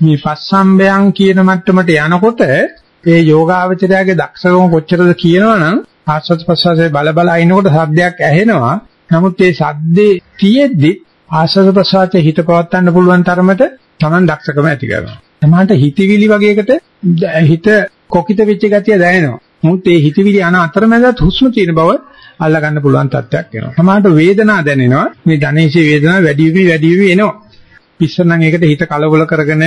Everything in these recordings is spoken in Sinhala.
මේ පස්සම්බයං කියන මට්ටමට යනකොට ඒ යෝගාවචරයාගේ දක්ෂකම කොච්චරද කියනවනම් ආස්වාද ප්‍රසවාසයේ බල බල ඉනකොට සද්දයක් ඇහෙනවා. නමුත් ඒ සද්දේ තියෙද්දි ආස්වාද ප්‍රසවාසයේ හිත පවත්වන්න පුළුවන් තරමට Taman දක්ෂකම ඇති කරනවා. සමහරට හිතවිලි වගේකට හිත කොකිත වෙච්ච ගතිය දැනෙනවා. මුත් ඒ හිතවිලි යන අතරමැදත් හුස්ම තියෙන බව අල්ලා ගන්න පුළුවන් තත්ත්වයක් එනවා. සමහරට වේදනාව දැනෙනවා. මේ ධනේශී වේදනාව වැඩි වෙවි වැඩි වෙවි එනවා. ඉස්සරනම් ඒකට හිත කලබල කරගෙන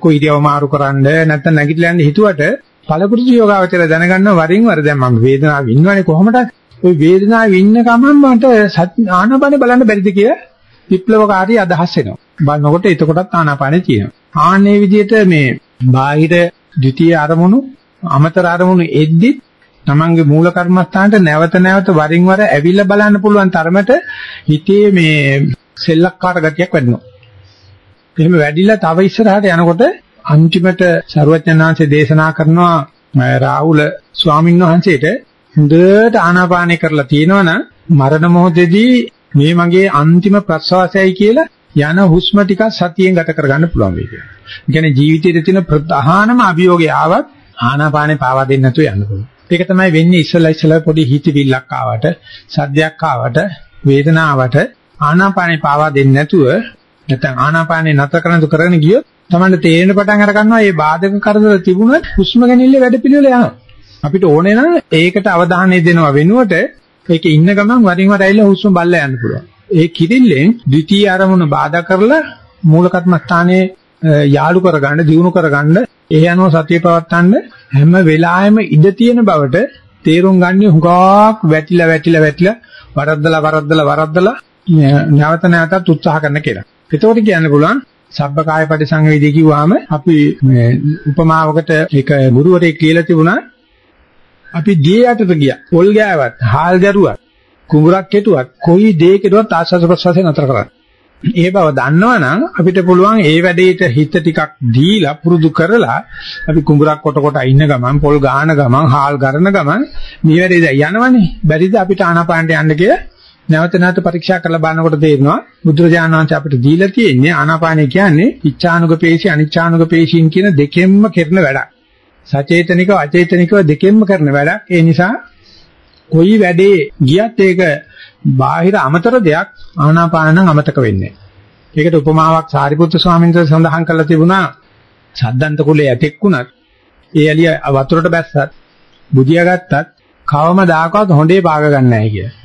කොයි ඉරියව මාරු කරන්න නැත්නම් නැගිටලා යන්න හිතුවට පළපුරුදු යෝගාවචර දැනගන්න වරින් වර දැන් මම වේදනාව ඉන්නවනේ කොහොමද ওই වේදනාව ඉන්න ගමන් මට ආනපන බලන්න බැරිද කියලා විප්ලවකාරී අදහස් එනවා. බලනකොට එතකොටත් ආනාපානෙ තියෙනවා. ආන්නේ විදිහට මේ බාහිර ද්විතීය අරමුණු අමතර අරමුණු එද්දි තමන්ගේ මූල කර්මස්ථානට නැවත නැවත වරින් වර ඇවිල්ලා බලන්න පුළුවන් තරමට හිතේ මේ සෙල්ලක්කාර ගතියක් වැඩිනවා. එහෙම වැඩිලා තව ඉස්සරහට යනකොට අන්තිමට ਸਰවඥාන්සේ දේශනා කරනවා රාහුල ස්වාමීන් වහන්සේට හොඳට ආනාපානය කරලා තියෙනවනම් මරණ මොහොතේදී මේ මගේ අන්තිම ප්‍රසවාසයයි කියලා යන හුස්ම ටික සතියෙන් ගත කරගන්න පුළුවන් වෙයි කියලා. ඒ කියන්නේ ජීවිතයේ තියෙන ප්‍රධානම අභියෝගය ආවත් ආනාපානේ පාවා දෙන්න නැතුව යන්න පුළුවන්. ඒක තමයි වෙන්නේ ඉස්සලා ඉස්සලා පොඩි හිතවිල්ලක් ආවට, සද්දයක් ආවට, වේදනාවට ආනාපානේ පාවා දෙන්නේ නැතුව නැත්නම් ආනාපානේ නතර කරනතු කරගෙන ගියොත් තමයි තේරෙන පටන් අර ගන්නවා මේ බාධක කරදර තිබුණත් හුස්ම ගැනීමේ වැඩපිළිවෙල යනවා. අපිට ඕනේ නම් ඒකට අවධානය දෙනවා වෙනුවට ඒකේ ඉන්න ගමන් වරින් වර ඇවිල්ලා හුස්ම බල්ලා යන්න පුළුවන්. ඒ කිරිල්ලෙන් ද්විතීයි අරමුණ බාධා කරලා මූලකත්ම ස්ථානයේ යාලු කරගන්න, දියුණු කරගන්න, ඒ අනුව සතිය පවත්වන්න හැම වෙලාවෙම ඉඩ තියෙන බවට තේරුම් ගන්නේ හුඟක් වැටිලා වැටිලා වැටිලා වරද්දලා වරද්දලා වරද්දලා නැවත නැවතත් උත්සාහ කරන කෙනා. එතකොට කියන්න පුළුවන් සබ්බකාය පරිසංවේදී කිව්වහම අපි මේ උපමාවකට ඒක ගුරුවරයෙක් කියලා තිබුණා අපි දී යටට ගියා. පොල් ගෑවත්, හාල් ගැරුවත්, කුඹුරක් කෙටුවත්, කොයි දේ කෙරුවත් ආස්වාද ප්‍රසවාසය නතර කරන්න. ඒ බව දන්නවනම් අපිට පුළුවන් ඒ වැඩේට හිත ටිකක් දීලා පුරුදු කරලා අපි කුඹුරක් කොට කොට ඉන්න ගමන් පොල් ගාන ගමන් හාල් ගරන ගමන් මේ වැඩේ දැන් යනවනේ බැරිද අපිට ආනාපානට යන්න කියලා නැවත නැවත පරීක්ෂා කරලා බලනකොට තේරෙනවා බුදුරජාණන් වහන්සේ අපිට දීලා තියෙන්නේ ආනාපානය කියන්නේ ඉච්ඡානුග පේශි අනිච්ඡානුග පේශීන් කියන දෙකෙන්ම කරන වැඩක්. සචේතනිකව අචේතනිකව දෙකෙන්ම කරන වැඩක්. ඒ නිසා කොයි වැඩේ ගියත් ඒක බාහිර අමතර දෙයක් ආනාපාන නම් අමතක වෙන්නේ නැහැ. ඒකට උපමාවක් සාරිපුත්‍ර ස්වාමීන් වහන්සේ සඳහන් කරලා තිබුණා සද්දන්ත කුලයේ ඇතෙක් වුණත් ඒ එළිය වතුරට බැස්සත් බුදියා ගත්තත් කවම දාකවත් හොඬේ පාග ගන්න නැහැ කියලා.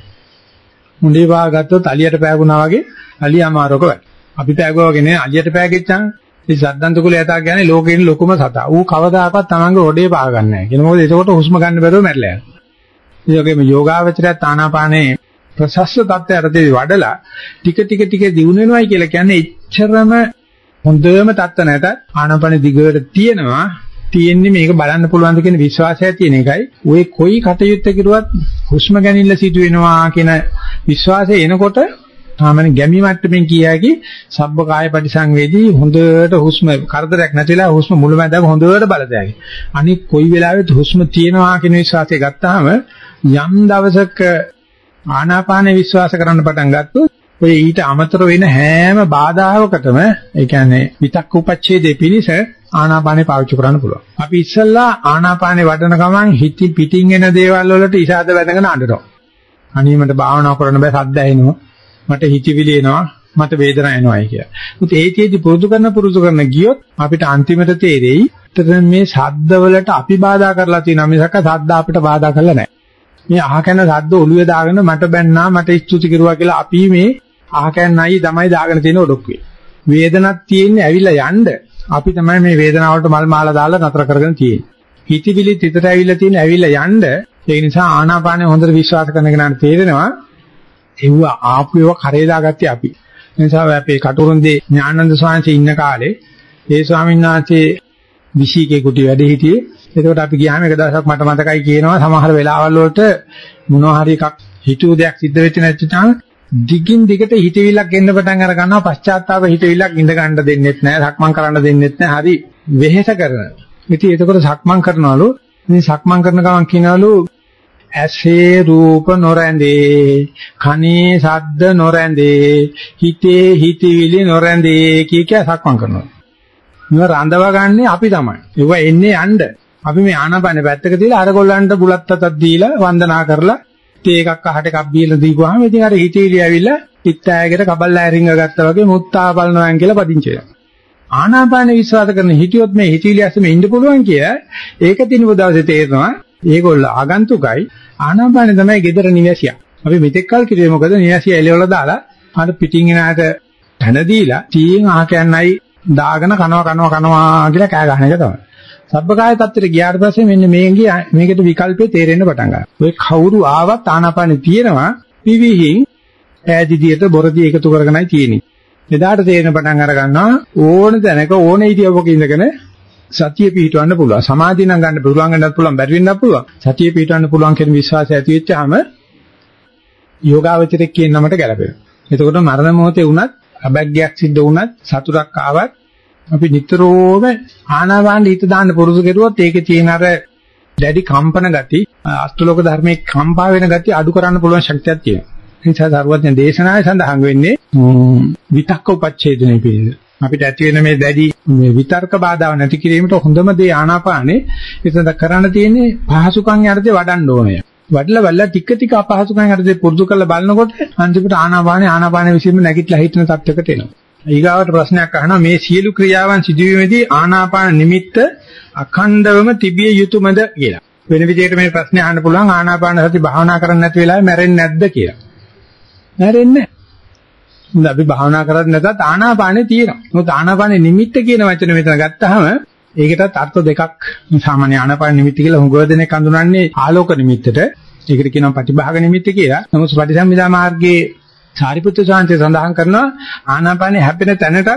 හොඬේ පාග ගත්තොත් අලියට පෑගුණා වගේ අලිය අමාරුක වැඩ. අපි පෑගුවා වගේ නේ අලියට පෑගෙච්චාම මේ සද්දන්ත කුලයේ ඇතා කියන්නේ ලෝකෙින් ලොකුම සතා. ඌ කවදාකවත් තමන්ගේ හොඬේ පාග ගන්න නැහැ. කියන මොකද එතකොට හුස්ම ගන්න බැරුව මැරලා යනවා. ඒ වගේම යෝගාවචරය තානාපානේ ප්‍රසස්ස தත්ත්වයටදී වඩලා ටික ටික ටික දිනු වෙනවයි කියලා කියන්නේ එච්චරම හොඳම தත්ත්ව නැත ආනාපාන දිගට තියෙනවා තියෙන්නේ මේක බලන්න පුළුවන්ද කියන විශ්වාසය තියෙන එකයි ඔය කොයි කටයුත්ත කරුවත් හුස්ම ගැනීමල සිදු වෙනවා කියන විශ්වාසය එනකොට සාමාන්‍ය ගැමි මට්ටමින් කියකි සබ්බ කාය පරිසංවේදී හොඳට හුස්ම කරදරයක් නැතිලා හුස්ම මුලමඳාම හොඳට බලදෑයි අනික කොයි වෙලාවෙත් හුස්ම තියෙනවා කියන විශ්වාසය ගත්තාම යම් දවසක ආනාපාන විශ්වාස කරන්න පටන් ගත්තොත් ඔය ඊට අමතර වෙන හැම බාධාවකටම ඒ කියන්නේ විතක්ක උපච්ඡේදේ පිනිස ආනාපානේ පාවිච්චි කරන්න පුළුවන්. අපි ඉස්සල්ලා ආනාපානේ වඩන ගමන් හිත පිටින් එන දේවල් වලට ඉෂාද වැදගෙන අඬනවා. අනීමට භාවනා කරන්න බෑ සද්ද ඇහෙනවා. මට හිතවිලි එනවා. මට වේදනාවක් එනවායි කියලා. මුත් ඒකේදී පුරුදු කරන පුරුදු කරන ගියොත් අපිට අන්තිමට තේරෙයි මේ සද්ද වලට අපි බාධා කරලා තියෙනවා මිසක සද්ද අපිට බාධා කරලා නැහැ. මේ අහකන සද්ද ඔළුවේ දාගෙන මට බැන්නා මට ස්තුති කරුවා කියලා අපි මේ අහකන්නයි තමයි දාගෙන තියෙන ඔඩොක්කුවේ. වේදනක් තියෙන්නේ ඇවිල්ලා යන්න අපි තමයි මේ වේදනාවට මල් මාලා දාලා නතර කරගෙන තියෙන්නේ. හිතවිලි තිතට ඇවිල්ලා තියෙන ඇවිල්ලා යන්න ඒ නිසා ආනාපානෙ හොඳට විශ්වාස කරන කෙනාට තේරෙනවා එව්ව ආපුව කරේ දාගත්තේ අපි. ඒ නිසා අපේ කටුරුන්දේ ඥානන්ද ස්වාමීන් ඉන්න කාලේ ඒ ස්වාමීන් වහන්සේ විශීකේ කුටි වැඩ හිටියේ එතකොට අපි ගියාම එක දවසක් මට මතකයි කියනවා සමහර වෙලාවල් වලට මොනවා හරි එකක් හිතුව දෙයක් සිද්ධ වෙච්ච නැත්නම් දිගින් දිගට හිතවිල්ලක් එන්න පටන් අර ගන්නවා පශ්චාත්තාප හිතවිල්ලක් ඉඳ ගන්න දෙන්නෙත් නැහැ සක්මන් කරන්න දෙන්නෙත් නැහැ හරි වෙහෙස කරන. ඉතින් එතකොට සක්මන් කරනවලු මේ සක්මන් කරන ගමන් කියනවලු ඇසේ රූප නොරැඳේ කනේ ශබ්ද නොරැඳේ හිතේ හිතවිලි නොරැඳේ කිය කිය සක්මන් කරනවා. මේව රඳවගන්නේ අපි තමයි. ඒව එන්නේ යන්න. අපි මේ ආනාපානේ පැත්තක තියලා අර ගොල්ලන්ට බුලත් අතක් දීලා වන්දනා කරලා තේ එකක් අහට එකක් බීලා දීපුවාම ඉතින් අර හිතේලි ඇවිල්ලා පිටෑයකට කබල්ලා රිංග ගත්තා වගේ මුත්තා බලනවා කියලා පදිංචි වෙනවා. ආනාපානේ විශ්වාස කරන හිටියොත් මේ හිතේලි ඇස්සේ මේ ඉන්න පුළුවන් කිය ඒක තිනුව දවසේ තේරෙනවා. ඒගොල්ල ආගන්තුකයි ආනාපානේ තමයි gedara නිවැසියා. අපි මෙතෙක් කල් කිව්වේ මොකද නිවැසියා එළවල දාලා අර පිටින් එන ආට පැන දීලා තීයෙන් ආ කියන්නයි දාගෙන කනවා කනවා කනවා කියලා කෑ ගහන එක තමයි. සබ්බකාය තත්ත්වයට ගියාට පස්සේ මෙන්න මේකේ මේකට විකල්පේ තේරෙන්න පටන් ගන්නවා. ඔය කවුරු ආවත් ආනාපානෙ තියෙනවා පිවිහින් ඈදිදියට බොරදී එකතු කරගෙනයි තියෙන්නේ. එදාට තේරෙන පටන් අර ගන්නවා ඕන තැනක ඕන ඉතිවක ඉඳගෙන සතිය පිටවන්න පුළුවන්. සමාධිය නම් ගන්න පුළුවන් වෙන්නත් පුළුවන් බැරි වෙන්නත් පුළුවන්. සතිය පිටවන්න පුළුවන් කියන විශ්වාසය ඇති වෙච්චාම යෝගාවචරයක් කියන නමට ගැලපෙනවා. එතකොට මරණ මොහොතේ වුණත් අබැග්ගයක් සිද්ධ වුණත් සතුටක් ආවත් අපි නිතරම ආනාපාන හිත දාන්න පුරුදු කෙරුවොත් ඒකේ තියෙන අර දැඩි කම්පන ගති අෂ්ටලෝක ධර්මයේ කම්පා වෙන ගති අඩු කරන්න පුළුවන් ශක්තියක් තියෙනවා. ඒ නිසා සරුවත්න දේශනාවේ සඳහන් වෙන්නේ විතක්ක උපච්ඡේදනයේ පිළිද. අපිට ඇති වෙන මේ දැඩි මේ විතර්ක බාධාව නැති කිරීමට හොඳම දේ ආනාපානේ. එතන කරන්න තියෙන්නේ පහසුකම් යටතේ වඩන්න ඕනේ. වඩලා වල්ලා ටික ටික අපහසුකම් යටතේ පුරුදු කරලා බලනකොට අන්තිමට ආනාපානේ ආනාපානේ විසින්ම නැගිටලා හිටින තත්යකට එනවා. ඊගාවට ප්‍රශ්නයක් අහනවා මේ සියලු ක්‍රියාවන් සිදුවීමේදී ආනාපාන නිමිත්ත අඛණ්ඩවම තිබිය යුතුයමද කියලා. වෙන විදිහකට මේ ප්‍රශ්නේ අහන්න පුළුවන් ආනාපාන සති භාවනා කරන්නේ නැති වෙලාවේ මැරෙන්නේ නැද්ද කියලා. මැරෙන්නේ නැහැ. අපි භාවනා කරන්නේ නැතත් ආනාපානේ තියෙනවා. මොකද ආනාපානේ නිමිත්ත කියන වචනේ මෙතන ගත්තාම ඒකටත් අර්ථ දෙකක් සාමාන්‍ය ආනාපාන නිමිත්ත කියලා හුඟව දෙනෙක් හඳුනන්නේ ආලෝක නිමිත්තට. ඒකට කියනවා ප්‍රතිභාග නිමිත්ත කියලා. නමුත් පටිසම්භිදා මාර්ගයේ සාරිපුත්‍ර සාන්තය සඳහන් කරනවා ආනාපානේ හැපෙන තැනට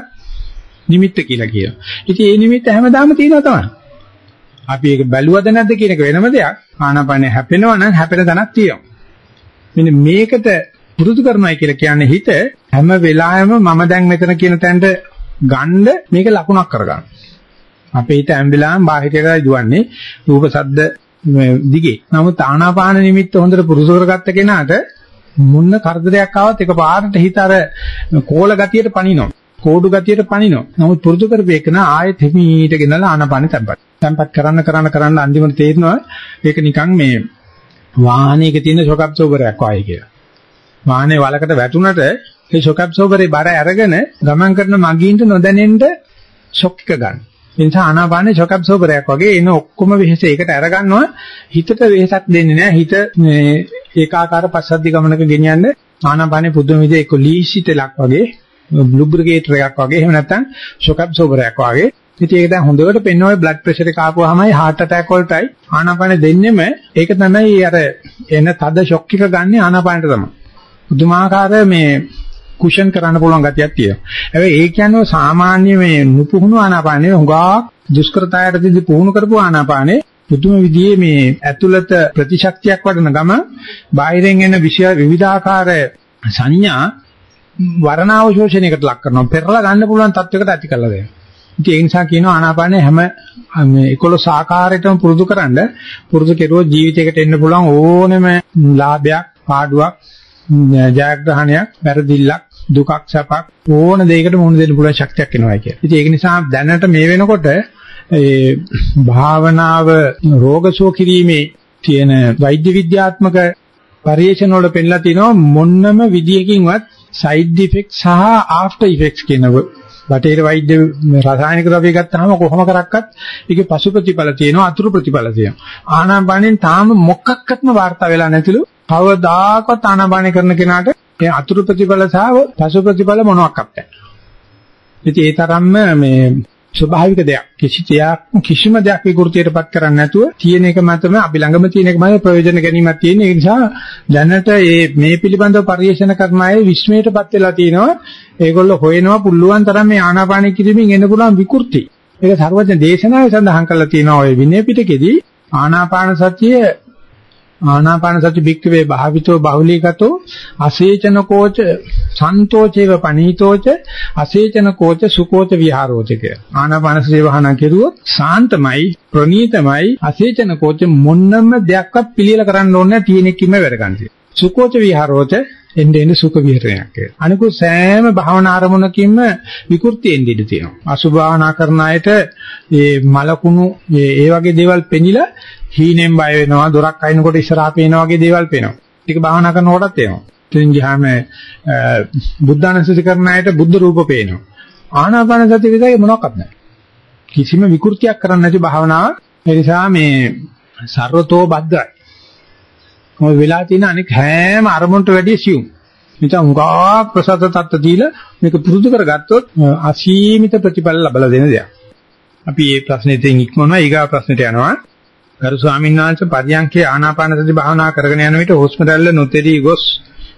නිමිත්ත කියලා කියනවා. ඉතින් ඒ නිමිත්ත හැමදාම තියෙනවා තමයි. අපි ඒක බැලුවද නැද්ද කියන එක වෙනම දෙයක්. ආනාපානේ හැපෙනවා නම් හැපෙන තැනක් තියෙනවා. මෙන්න මේකට පුරුදු කරනවා කියලා කියන්නේ හිත හැම වෙලාවෙම මම දැන් මෙතන කියන තැනට ගන්න මේක ලකුණක් කරගන්න. අපේ හිත හැම වෙලාවෙම බාහිරටයි දුවන්නේ රූප ශබ්ද දිගේ. නමුත් ආනාපාන නිමිත්ත හොඳට පුරුදු කරගත්ත කෙනාට මොන කරදරයක් ආවත් එකපාරට හිත අර කෝල ගතියට පනිනවා. කෝඩු ගතියට පනිනවා. නමුත් පුරුදු කරපේකන ආයෙත් හිමීට ගෙනලා ආනපාන තැම්පත්. තැම්පත් කරන්න කරන්න කරන්න අන්තිමට තේරෙනවා ඒක නිකන් මේ වාහනයක තියෙන ෂොක් ඇබ්සෝබරයක් වගේ කියලා. වාහනේ වලකට වැටුණට ඒ ෂොක් ඇබ්සෝබරේ බර අරගෙන ගමන් කරන මගින්ට නොදැනෙන්න ෂොක් එක ගන්න. ඒ නිසා ආනාපානේ ෂොක් ඇබ්සෝබරයක් වගේ එන ඔක්කොම වෙහෙස ඒකට අරගන්නවා හිතට වෙහෙසක් දෙන්නේ නැහැ. හිත ඒකාකාර පස්සද්ධි ගමනක ගෙනියන්න ආනාපානේ පුදුම විදිහේ එක්ක ලීසිතලක් වගේ ලුබ්‍රිකේටර් එකක් වගේ එහෙම නැත්නම් ෂොක් ඇබ්සෝබරයක් වගේ ඉතින් ඒක දැන් හොඳට පෙන්වන්නේ බ්ලඩ් ප්‍රෙෂර් එක ආපුවාමයි heart attack වලටයි ආනාපානෙ දෙන්නෙම ඒක තමයි අර එන තද ෂොක් එක ගන්න ආනාපානෙට තමයි. පුදුමාකාර මේ කුෂන් කරන්න පුළුවන් ගතියක් තියෙනවා. හැබැයි ඒ කියන්නේ සාමාන්‍ය මේ නුපුහුණු ආනාපානෙ හුඟා දුෂ්කරතාවයටදී පුහුණු කරපු ආනාපානෙ පුදුම විදිහේ මේ ඇතුළත ප්‍රතිශක්තියක් වඩන ගම බාහිරෙන් එන විෂය විවිධාකාර සංඥා වර්ණාව ශෝෂණයකට ලක් කරනවා. පෙරලා ගන්න පුළුවන් තත්වයකට ඇති කරලා දෙනවා. ඉතින් ඒ නිසා කියනවා ආනාපානය හැම මේ 11 ආකාරයකටම පුරුදු කරන්න පුරුදු කෙරුවොත් ජීවිතයකට එන්න පුළුවන් ඕනෙම ලාභයක්, පාඩුවක්, ජයග්‍රහණයක්, වැරදිල්ලක්, දුකක්, සැපක් ඕන දෙයකට මුහුණ දෙන්න පුළුවන් ශක්තියක් එනවා කියලා. ඉතින් ඒක නිසා දැනට මේ වෙනකොට ඒ භාවනාව රෝගසුව කිරීමේ තියෙන වෛද්‍ය විද්‍යාත්මක පරිශන වල පෙන්නලා තිනවා මොන්නම විදියකින්වත් සයිඩ් ඉෆෙක්ට් සහ ආෆ්ටර් ඉෆෙක්ට්ස් කියන බටේර වෛද්‍ය රසායනික ද්‍රව්‍ය ගත්තාම කොහොම කරක්වත් ඒකේ පසු ප්‍රතිඵල තියෙනවා අතුරු ප්‍රතිඵල තියෙනවා ආනාපානෙන් තාම මොකක්වත්ම වාර්තා වෙලා නැතිලු කවදාකවත් ආනාපානෙ කරන කෙනාට ඒ අතුරු ප්‍රතිඵල සහ පසු ප්‍රතිඵල මොනවාක්වත් නැහැ ඉතින් ඒ තරම්ම මේ ස්වභාවික දෙයක්. කිසි දෙයක් කිසිම දෙයක් විකෘතියටපත් කරන්නේ නැතුව තියෙන එක මතම අපි ළඟම තියෙන එක මම ප්‍රයෝජන ගැනීමක් තියෙන. ඒ නිසා දැනට මේ මේ පිළිබඳව පරිශන කරන අය විශ්මයටපත් වෙලා තිනවා. ඒගොල්ලෝ හොයනවා පුළුවන් තරම් මේ ආනාපාන කිරීමෙන් එන්න පුළුවන් විකෘති. ඒක සර්වඥ දේශනාවේ සඳහන් කරලා තියෙනවා ඔය විනය පිටකෙදී ආනාපාන සතිය ආනාපාන සති භික්කවේ භාවිතෝ බහුලීගතෝ අසේචන කෝච සන්තෝචේව පනීතෝච අසේචන කෝච සුකෝච විහාරෝච කිය. ආනාපාන සතිය වහන කෙරුවොත් සාන්තමයි ප්‍රණීතමයි අසේචන කෝච මොන්නම දෙයක්වත් පිළියෙල කරන්න ඕනේ තියෙන එක්කම වැඩ ගන්න. සුකෝච විහාරෝච එන්නේ එන්නේ සුඛ විහරණයක් කියලා. අනිකුත් සෑම භාවනා අරමුණකින්ම විකෘතියෙන් ඉඳී තියෙනවා. අසුභ භාවනා කරන අයට මේ මලකුණු ඒ වගේ දේවල් පෙනිලා හීනෙන් බය වෙනවා, දොරක් අයින්කොට ඉස්සරහා පේනවා වගේ දේවල් පේනවා. ඒක භාවනා කරනකොටත් එනවා. එතෙන් ගියාම බුද්ධානුස්සති කරන අයට බුද්ධ රූප පේනවා. ආනාපාන සති විදිහේ මොනවත් නැහැ. කිසිම විකෘතියක් කරන්නේ නැති භාවනාව. ඒ නිසා මේ සර්වතෝ බද්දයි. මොකද වෙලා තියෙන අනික හැම අරමුණට වැඩිය සියුම්. නිකන් හුඟා ප්‍රසත තත්ත්ව දීලා මේක පුරුදු කරගත්තොත් අසීමිත ප්‍රතිඵල ලබලා දෙන දෙයක්. අපි මේ ප්‍රශ්නේ දෙයින් ඉක්මනවා ඊගා ප්‍රශ්නෙට යනවා. ගරු ස්වාමීන් වහන්සේ පරියන්කේ ආනාපාන සති භාවනා කරගෙන යන විට හුස්ම රැල්ල නොතෙරී ගොස්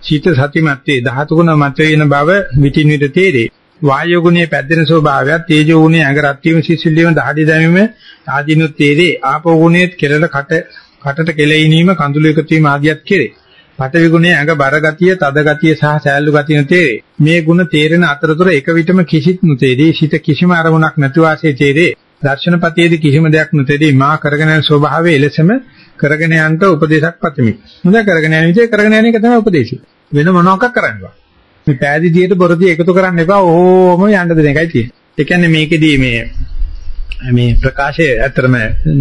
සීත සතිමත් වේ ධාතු ගුණ මත වෙන බව විටින් විට තේරේ. වායෝ ගුණයේ පැද්දෙන ස්වභාවයත් තේජෝ ගුණයේ ඇඟ රත් වීම සිසිල් වීම දහඩි දැමීම ආදීනුත් තේරේ. ආපෝ ගුණයේ කෙරළ කට කටට කෙලෙයිනීම කඳුළු එකතු වීම ආදියත් කෙරේ. පඨවි ගුණයේ ඇඟ බර ගතිය, තද ගතිය සහ සෑල්ලු ගතිය තේරේ. මේ ගුණ තේරෙන අතරතුර එක විටම කිසිත් නොතේරේ. සිත කිසිම අරමුණක් නැති වාසේ තේරේ. දර්ශනපතියේදී කිසිම දෙයක් නොතේරී මා කරගෙන යන ස්වභාවය එලෙසම කරගෙන යන්නට උපදේශක් පතමි. හොඳ කරගෙන යන විදිහ කරගෙන යන එක තමයි උපදේශය. වෙන මොනවාක් කරන්න බෑ. මේ පෑදීදියට බොරදී එකතු කරන්න එපා. ඕම යන්න දෙන එකයි තියෙන්නේ. ඒ කියන්නේ මේකෙදී මේ මේ ප්‍රකාශය ඇත්තටම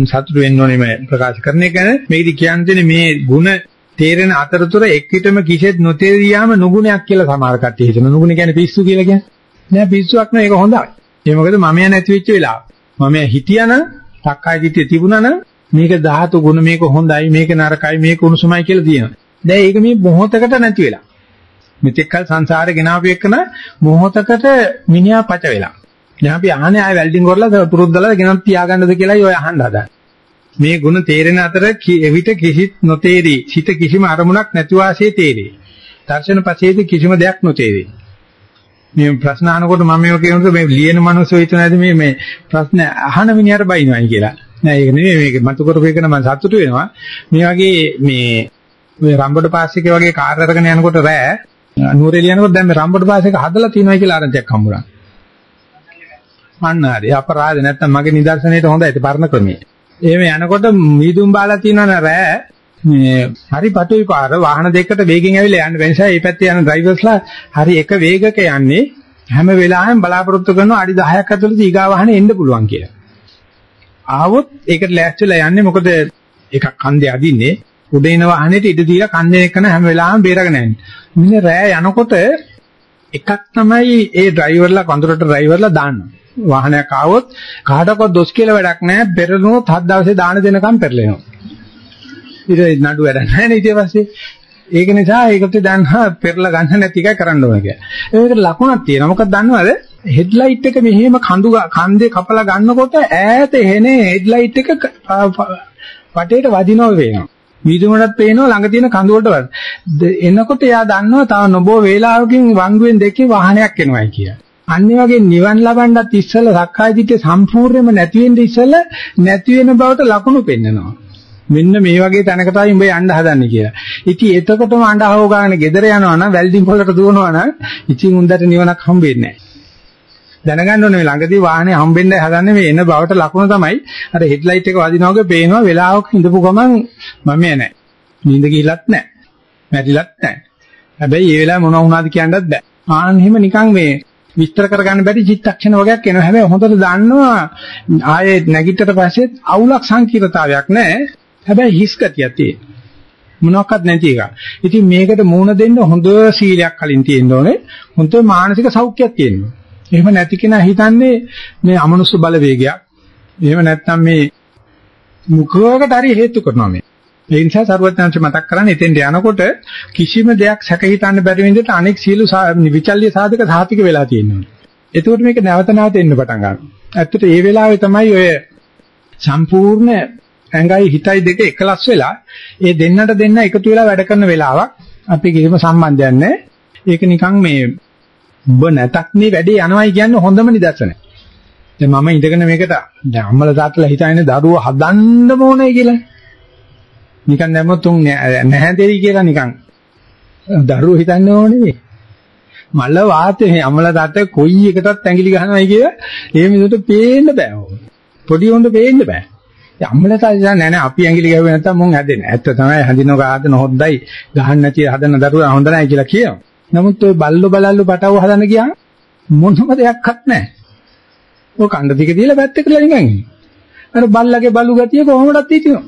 සතුටු වෙන්න ඕනේ මේ ප්‍රකාශ කරන එක ගැන මේකදී කියන්නේ මේ ಗುಣ තේරෙන අතරතුර එක්කිටම කිසෙත් නොතේරියාම නුගුණයක් කියලා සමහර කට්ටිය හිතන නුගුණ කියන්නේ පිස්සු කියලා කියන්නේ නෑ පිස්සුවක් නෑ ඒක හොඳයි ඒ මොකද මම නැති වෙච්ච වෙලාව මම හිටියානම් සක්කාය දිට්ඨිය තිබුණානම් මේක ධාතු ගුණ මේක හොඳයි මේක නරකයි මේක උණුසුමයි කියලා තියෙනවා දැන් ඒක මේ මොහොතකට නැති වෙලා මෙතෙක් කල සංසාරේ ගෙනාවු එක්කන මොහොතකට මිනිහා පච වෙලා දැන් අපි අහන්නේ ආය වෙල්ඩින් කරලා පුරුද්දලා ගෙනත් තියාගන්නද කියලායි ඔය අහන්න හදන්නේ. මේ ಗುಣ තේරෙන අතර එවිට කිසිත් නොතේරි. සිත කිසිම අරමුණක් නැති වාසේ තේරේ. දර්ශන පසේදී කිසිම දෙයක් නොතේරේ. මේ ප්‍රශ්න අහනකොට මම මේක කියනකොට මේ ලියන මනුස්සයෝ හිතනවාද මේ මේ ප්‍රශ්න අහන මිනිහට බයිනවයි කියලා. නෑ ඒක නෙමෙයි මේක මතු කරපු එක නම් සතුටු වෙනවා. මේ වගේ මේ මේ රම්බඩ පාස් එකේ වගේ කාර් අරගෙන යනකොට රෑ නුවරඑළිය යනකොට දැන් මේ රම්බඩ පාස් එක හදලා තියෙනවා කියලා ආරංචියක් හම්බුණා. අන්න හරි. අපරාධ නැත්තම් මගේ නිදර්ශනයේට හොඳයි ඒ පරණ ක්‍රමයේ. එහෙම යනකොට මීදුම් බාලා තියෙනවනේ රෑ මේ හරි පටුයි පාර වාහන දෙකකට වේගෙන් ඇවිල්ලා යන්න වෙනසා මේ පැත්තේ යන ඩ්‍රයිවර්ස්ලා හරි එක වේගක යන්නේ හැම වෙලාවෙම බලාපොරොත්තු කරනවා අඩි 10ක් ඇතුළත ඊගා වාහනේ එන්න පුළුවන් කියලා. ආවොත් ඒකට ලෑස්තිලා යන්නේ මොකද එකක් කන්දේ අදින්නේ උඩ එන වාහනේට ඉඩ දීලා කන්දේ එකන හැම වෙලාවෙම බේරගෙන යන්නේ. මිනිහ රෑ යනකොට එකක් තමයි ඒ ඩ්‍රයිවර්ලා කඳුරට ඩ්‍රයිවර්ලා දාන්නේ. වාහනයක් ආවොත් කාටවත් දොස් කියලා වැඩක් නැහැ. පෙරළුනොත් හත් දවසේ දාන දෙනකම් පෙරලෙනවා. ඊට නඩු වැඩ නැහැ නේ ඊට පස්සේ. ඒක නිසා ඒකට දැන් පෙරලා ගන්න නැති එකයි කරන්න ඕන කියලා. ඒකට ලකුණක් තියෙනවා. මොකක්ද දන්නවද? හෙඩ්ලයිට් එක මෙහෙම කඳු කන්දේ කපලා ගන්නකොට ඈත එනේ හෙඩ්ලයිට් එක වටේට වදිනව වෙනවා. වීදුමකට පේනවා ළඟ තියෙන කඳු වලට එනකොට එයා දන්නවා තව නොබෝ වේලාවකින් වංගුවෙන් දෙකේ වාහනයක් එනවායි කියලා. අනිත් වගේ නිවන් ලබන්නත් ඉස්සෙල්ලා සක්කාය දිට්ඨිය සම්පූර්ණයෙන්ම නැති වෙන්න ඉස්සෙල්ලා නැති වෙන බවට ලකුණු පෙන්නනවා. මෙන්න මේ වගේ තැනකටයි උඹ යන්න හදන්නේ කියලා. ඉතින් එතකොටම අඬහව ගන්න ගෙදර යනවා නම් වෙල්ඩින් පොලට දුවනවා නම් ඉතින් උන්දට නිවනක් හම්බෙන්නේ නැහැ. දැනගන්න ඕනේ මේ ළඟදී වාහනේ හම්බෙන්නයි හදන්නේ මේ එන බවට ලකුණ තමයි අර හෙඩ්ලයිට් එක වදිනා වගේ පේනවා වෙලාවක ඉඳපු ගමන් මම නැහැ. නිින්ද ගිහිලත් නැහැ. මැරිලත් නැහැ. හැබැයි මේ වෙලාවේ මොනවා වුණාද කියන්නත් බෑ. ආන් එහෙම නිකන් මේ විස්තර කරගන්න බැරි චිත්තක්ෂණ වගේක් එනවා. හැබැයි හොඳට දන්නවා ආයේ නැගිටට පස්සෙත් අවුලක් සංකීර්ණතාවයක් නැහැ. හැබැයි හිස් ගතියක් තියෙනවා. මොනවත් නැති එක. ඉතින් මේකට මූණ දෙන්න හොඳ සීලයක් කලින් තියෙන්න ඕනේ. හොඳ මානසික සෞඛ්‍යයක් තියෙන්න ඕනේ. එහෙම නැති කෙනා හිතන්නේ මේ අමනුෂ්‍ය බලවේගයක්. එහෙම නැත්නම් මේ මුඛවකට හරි හේතු කරනවා මේ. ඒ නිසා සරුවත්නාංශ මතක් කරන්නේ එතෙන්ට යනකොට කිසිම දෙයක් සැක හිතන්න බැරි විදිහට අනෙක් සියලු විචල්්‍ය සාධක සාතික වෙලා තියෙනවා. එතකොට මේක නැවත නැවත එන්න පටන් ගන්නවා. ඇත්තට ඒ වෙලාවේ තමයි ඔය සම්පූර්ණ ඇඟයි හිතයි දෙක එකලස් වෙලා ඒ දෙන්නට දෙන්න එකතු වෙලා වැඩ කරන වෙලාවක් අපි කිසිම සම්බන්ධයක් නැහැ. ඒක නිකන් මේ ඔබ නැතක් මේ වැඩේ යනවයි කියන්නේ හොඳම නිදර්ශනය. දැන් මම ඉඳගෙන මේකට දැන් අම්මලා තාත්තලා හිතන්නේ දරුවෝ හදන්න ඕනේ කියලා. නිකන් දැම්මොත් උන් නැහැ දෙයි කියලා නිකන් දරුවෝ හිතන්න ඕනේ නේ. මල්ල වාතේ අමල තාත්ත කොයි එකටත් ඇඟිලි ගහනවායි කියලා ඒ මිනිසුන්ට පේන්න බෑ. පොඩි උන්ට පේන්න බෑ. අම්මලට නෑ නෑ අපි ඇඟිලි ගැහුවේ නැත්තම් මොන් හැදෙන්නේ. ඇත්ත තමයි හැදිනව ගහදන හොද්දයි ගහන්න නැති හදන දරුවා හොඳ නැහැ කියලා කියනවා. නමුත් ඔය බල්ලෝ බලල්ලෝ පටව හදන්න ගියාම මොනම දෙයක්වත් නැහැ. ඔය කණ්ඩ දිග දීලා පැත්තකට නිකන් ඉන්නේ. අර බල්ලගේ බලු ගතිය කොහොමදත් හිටියෝ.